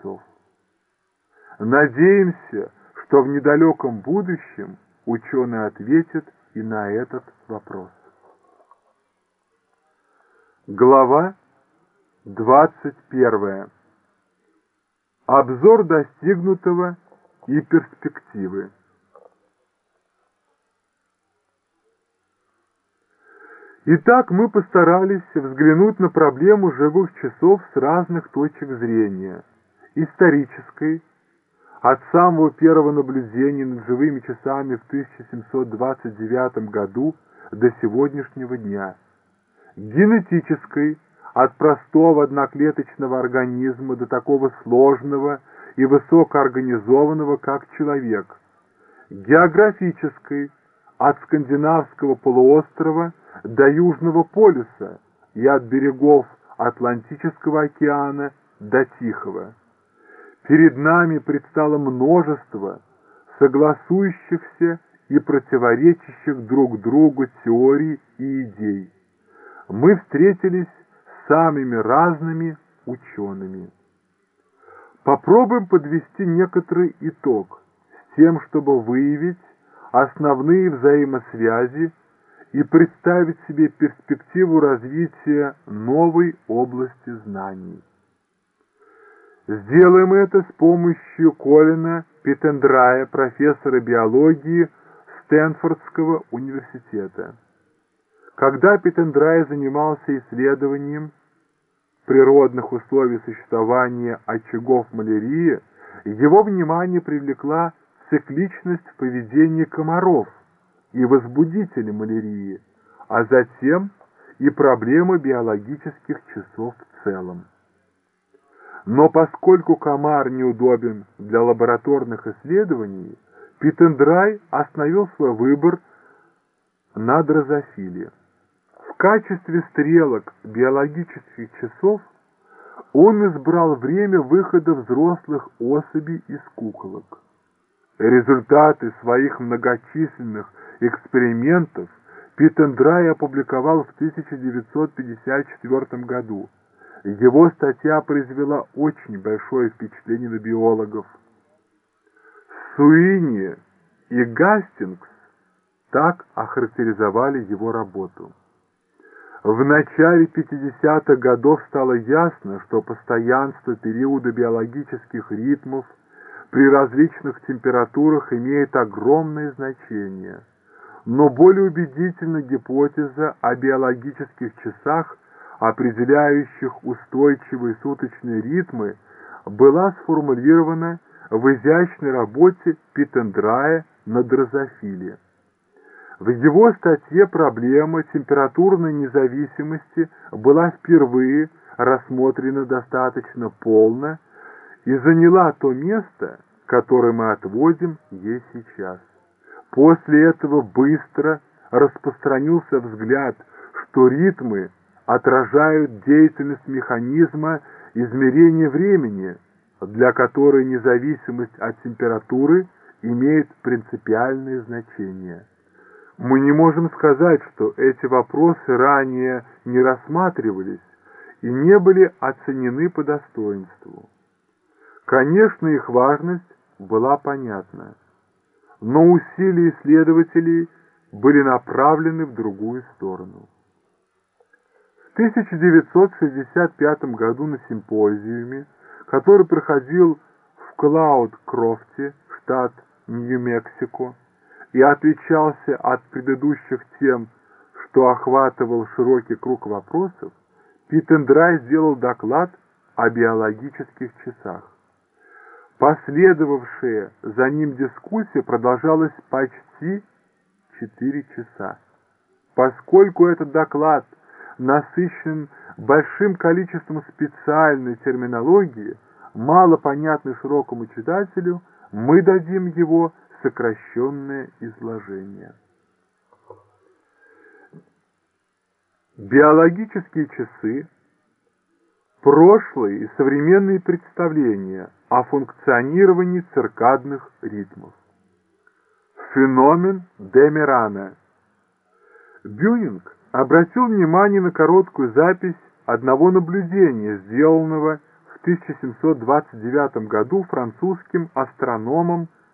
часов. Надеемся, что в недалеком будущем ученые ответят и на этот вопрос. Глава 21. Обзор достигнутого и перспективы. Итак, мы постарались взглянуть на проблему живых часов с разных точек зрения. Исторической, от самого первого наблюдения над живыми часами в 1729 году до сегодняшнего дня. Генетической, от простого одноклеточного организма до такого сложного и высокоорганизованного, как человек. Географической, от скандинавского полуострова до Южного полюса и от берегов Атлантического океана до Тихого. Перед нами предстало множество согласующихся и противоречащих друг другу теорий и идей. Мы встретились с самыми разными учеными. Попробуем подвести некоторый итог с тем, чтобы выявить основные взаимосвязи и представить себе перспективу развития новой области знаний. Сделаем это с помощью Колина Питендрая, профессора биологии Стэнфордского университета. Когда Питендрай занимался исследованием природных условий существования очагов малярии, его внимание привлекла цикличность в поведении комаров и возбудители малярии, а затем и проблемы биологических часов в целом. Но поскольку комар неудобен для лабораторных исследований, Питендрай остановил свой выбор на дрозофиле. В качестве стрелок биологических часов он избрал время выхода взрослых особей из куколок. Результаты своих многочисленных экспериментов Питендрай опубликовал в 1954 году. Его статья произвела очень большое впечатление на биологов. Суини и Гастингс так охарактеризовали его работу. В начале 50-х годов стало ясно, что постоянство периода биологических ритмов – при различных температурах имеет огромное значение. Но более убедительна гипотеза о биологических часах, определяющих устойчивые суточные ритмы, была сформулирована в изящной работе Питендрая на дрозофиле. В его статье проблема температурной независимости была впервые рассмотрена достаточно полно и заняла то место, которое мы отводим ей сейчас. После этого быстро распространился взгляд, что ритмы отражают деятельность механизма измерения времени, для которой независимость от температуры имеет принципиальное значение. Мы не можем сказать, что эти вопросы ранее не рассматривались и не были оценены по достоинству. Конечно, их важность была понятна, но усилия исследователей были направлены в другую сторону. В 1965 году на симпозиуме, который проходил в Клауд-Крофте, штат Нью-Мексико, и отличался от предыдущих тем, что охватывал широкий круг вопросов, Питендрай сделал доклад о биологических часах. Последовавшая за ним дискуссия продолжалась почти четыре часа. Поскольку этот доклад насыщен большим количеством специальной терминологии, мало понятной широкому читателю, мы дадим его сокращенное изложение. Биологические часы прошлые и современные представления о функционировании циркадных ритмов. Феномен Демирана. Бюнинг обратил внимание на короткую запись одного наблюдения, сделанного в в 1729 году французским астрономом